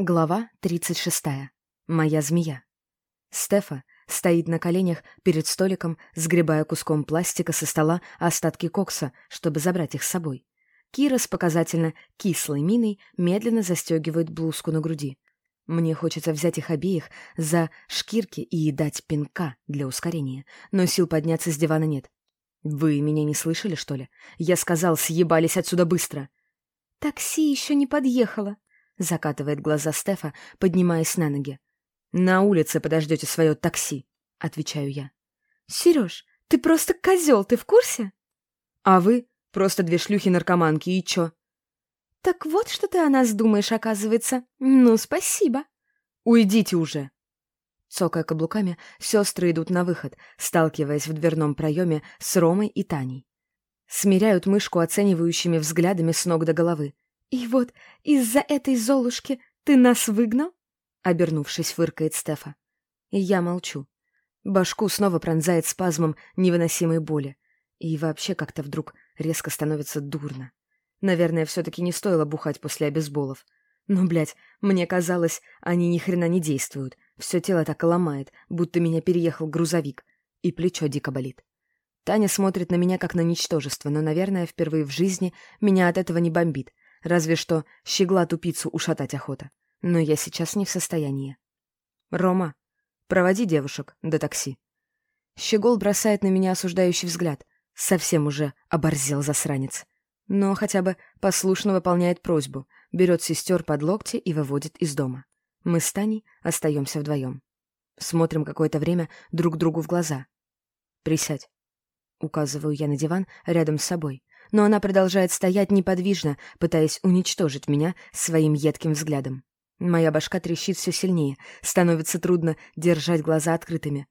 Глава 36. Моя змея. Стефа стоит на коленях перед столиком, сгребая куском пластика со стола остатки кокса, чтобы забрать их с собой. Кира с показательно кислой миной медленно застегивает блузку на груди. Мне хочется взять их обеих за шкирки и дать пинка для ускорения, но сил подняться с дивана нет. «Вы меня не слышали, что ли? Я сказал, съебались отсюда быстро!» «Такси еще не подъехало», — закатывает глаза Стефа, поднимаясь на ноги. «На улице подождете свое такси», — отвечаю я. «Сереж, ты просто козел, ты в курсе?» «А вы просто две шлюхи-наркоманки, и чё?» «Так вот, что ты о нас думаешь, оказывается. Ну, спасибо». «Уйдите уже!» Цокая каблуками, сестры идут на выход, сталкиваясь в дверном проеме с Ромой и Таней. Смиряют мышку оценивающими взглядами с ног до головы. «И вот из-за этой Золушки ты нас выгнал?» Обернувшись, фыркает Стефа. И я молчу. Башку снова пронзает спазмом невыносимой боли. И вообще как-то вдруг резко становится дурно. Наверное, все-таки не стоило бухать после обезболов. Но, блядь, мне казалось, они ни хрена не действуют. Все тело так ломает, будто меня переехал грузовик. И плечо дико болит. Таня смотрит на меня как на ничтожество, но, наверное, впервые в жизни меня от этого не бомбит. Разве что щегла тупицу ушатать охота. Но я сейчас не в состоянии. «Рома, проводи девушек до такси». Щегол бросает на меня осуждающий взгляд. Совсем уже оборзел засранец. Но хотя бы послушно выполняет просьбу, берет сестер под локти и выводит из дома. Мы с Таней остаемся вдвоем. Смотрим какое-то время друг другу в глаза. «Присядь». Указываю я на диван рядом с собой но она продолжает стоять неподвижно, пытаясь уничтожить меня своим едким взглядом. Моя башка трещит все сильнее, становится трудно держать глаза открытыми.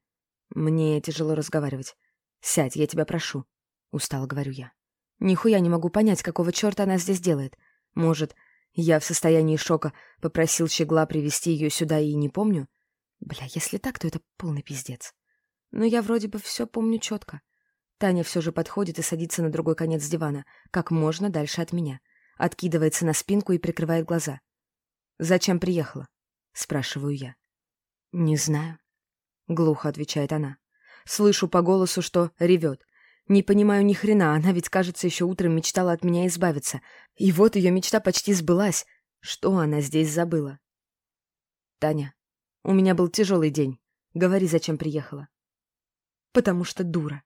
Мне тяжело разговаривать. «Сядь, я тебя прошу», — устало говорю я. Нихуя не могу понять, какого черта она здесь делает. Может, я в состоянии шока попросил Щегла привести ее сюда и не помню? Бля, если так, то это полный пиздец. Но я вроде бы все помню четко. Таня все же подходит и садится на другой конец дивана, как можно дальше от меня. Откидывается на спинку и прикрывает глаза. «Зачем приехала?» — спрашиваю я. «Не знаю», — глухо отвечает она. Слышу по голосу, что ревет. Не понимаю ни хрена, она ведь, кажется, еще утром мечтала от меня избавиться. И вот ее мечта почти сбылась. Что она здесь забыла? «Таня, у меня был тяжелый день. Говори, зачем приехала». «Потому что дура»,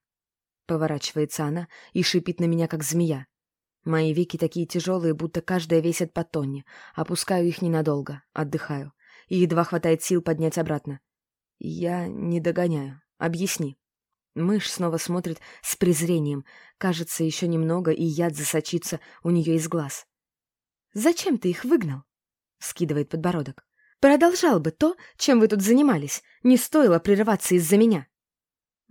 Поворачивается она и шипит на меня, как змея. Мои веки такие тяжелые, будто каждая весит по тонне. Опускаю их ненадолго, отдыхаю. И едва хватает сил поднять обратно. Я не догоняю. Объясни. Мышь снова смотрит с презрением. Кажется, еще немного, и яд засочится у нее из глаз. «Зачем ты их выгнал?» — скидывает подбородок. «Продолжал бы то, чем вы тут занимались. Не стоило прерываться из-за меня».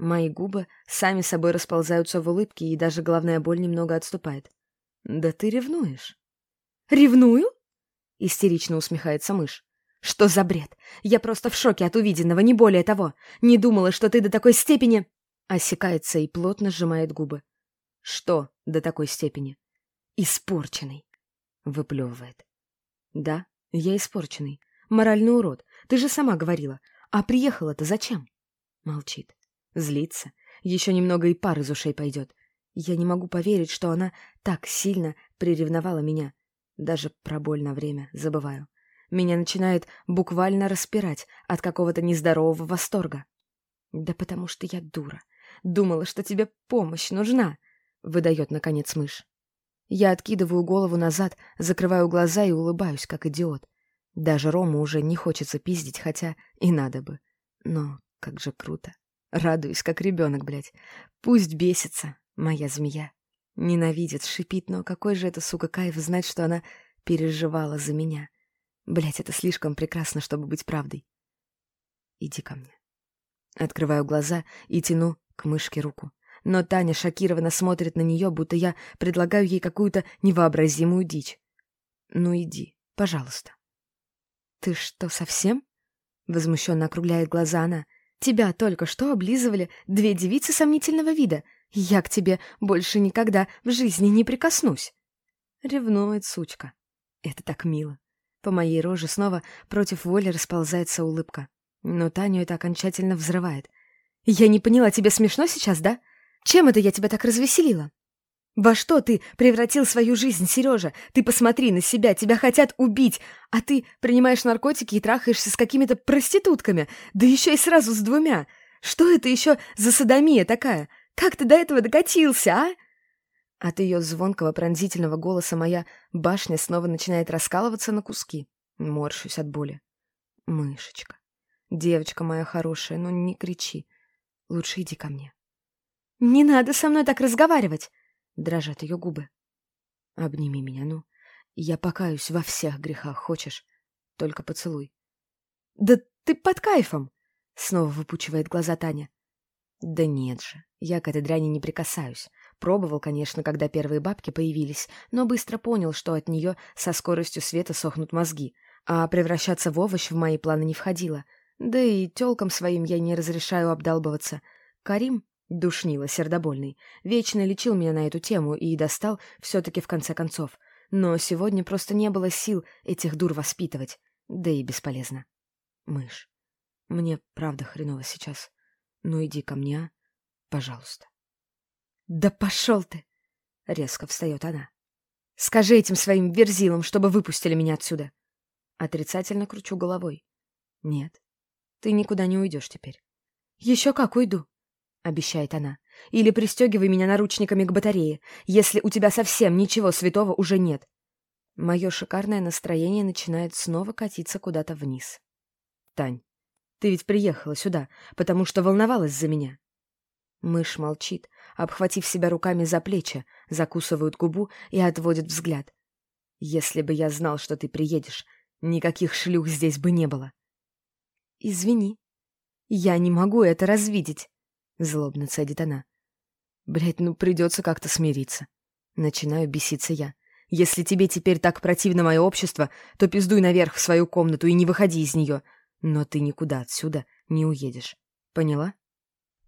Мои губы сами собой расползаются в улыбке, и даже головная боль немного отступает. «Да ты ревнуешь». «Ревную?» — истерично усмехается мышь. «Что за бред? Я просто в шоке от увиденного, не более того. Не думала, что ты до такой степени...» Осекается и плотно сжимает губы. «Что до такой степени?» «Испорченный», — выплевывает. «Да, я испорченный. Моральный урод. Ты же сама говорила. А приехала-то зачем?» Молчит. Злится. Еще немного и пар из ушей пойдет. Я не могу поверить, что она так сильно приревновала меня. Даже про боль на время забываю. Меня начинает буквально распирать от какого-то нездорового восторга. «Да потому что я дура. Думала, что тебе помощь нужна», — выдает, наконец, мышь. Я откидываю голову назад, закрываю глаза и улыбаюсь, как идиот. Даже Рому уже не хочется пиздить, хотя и надо бы. Но как же круто. Радуюсь, как ребенок, блядь. Пусть бесится, моя змея. Ненавидит, шипит, но какой же это, сука, кайф знать, что она переживала за меня. Блядь, это слишком прекрасно, чтобы быть правдой. Иди ко мне. Открываю глаза и тяну к мышке руку. Но Таня шокированно смотрит на нее, будто я предлагаю ей какую-то невообразимую дичь. Ну иди, пожалуйста. Ты что, совсем? Возмущенно округляет глаза она. Тебя только что облизывали две девицы сомнительного вида. Я к тебе больше никогда в жизни не прикоснусь. Ревнует сучка. Это так мило. По моей роже снова против воли расползается улыбка. Но Таню это окончательно взрывает. «Я не поняла, тебе смешно сейчас, да? Чем это я тебя так развеселила?» «Во что ты превратил свою жизнь, Сережа? Ты посмотри на себя, тебя хотят убить, а ты принимаешь наркотики и трахаешься с какими-то проститутками, да еще и сразу с двумя. Что это еще за садомия такая? Как ты до этого докатился, а?» От ее звонкого пронзительного голоса моя башня снова начинает раскалываться на куски. Морщусь от боли. «Мышечка, девочка моя хорошая, ну не кричи. Лучше иди ко мне». «Не надо со мной так разговаривать!» Дрожат ее губы. «Обними меня, ну. Я покаюсь во всех грехах, хочешь? Только поцелуй». «Да ты под кайфом!» Снова выпучивает глаза Таня. «Да нет же, я к этой дряни не прикасаюсь. Пробовал, конечно, когда первые бабки появились, но быстро понял, что от нее со скоростью света сохнут мозги, а превращаться в овощ в мои планы не входило. Да и тёлкам своим я не разрешаю обдалбываться. Карим, душнило сердобольный, вечно лечил меня на эту тему и достал все-таки в конце концов. Но сегодня просто не было сил этих дур воспитывать, да и бесполезно. Мышь, мне правда хреново сейчас. Ну иди ко мне, а? Пожалуйста. «Да пошел ты!» — резко встает она. «Скажи этим своим верзилам, чтобы выпустили меня отсюда!» Отрицательно кручу головой. «Нет, ты никуда не уйдешь теперь». «Еще как уйду!» — обещает она. «Или пристегивай меня наручниками к батарее, если у тебя совсем ничего святого уже нет». Мое шикарное настроение начинает снова катиться куда-то вниз. «Тань, ты ведь приехала сюда, потому что волновалась за меня. Мышь молчит, обхватив себя руками за плечи, закусывает губу и отводит взгляд. «Если бы я знал, что ты приедешь, никаких шлюх здесь бы не было». «Извини, я не могу это развидеть», — злобно цедит она. «Блядь, ну придется как-то смириться». Начинаю беситься я. «Если тебе теперь так противно мое общество, то пиздуй наверх в свою комнату и не выходи из нее. Но ты никуда отсюда не уедешь. Поняла?»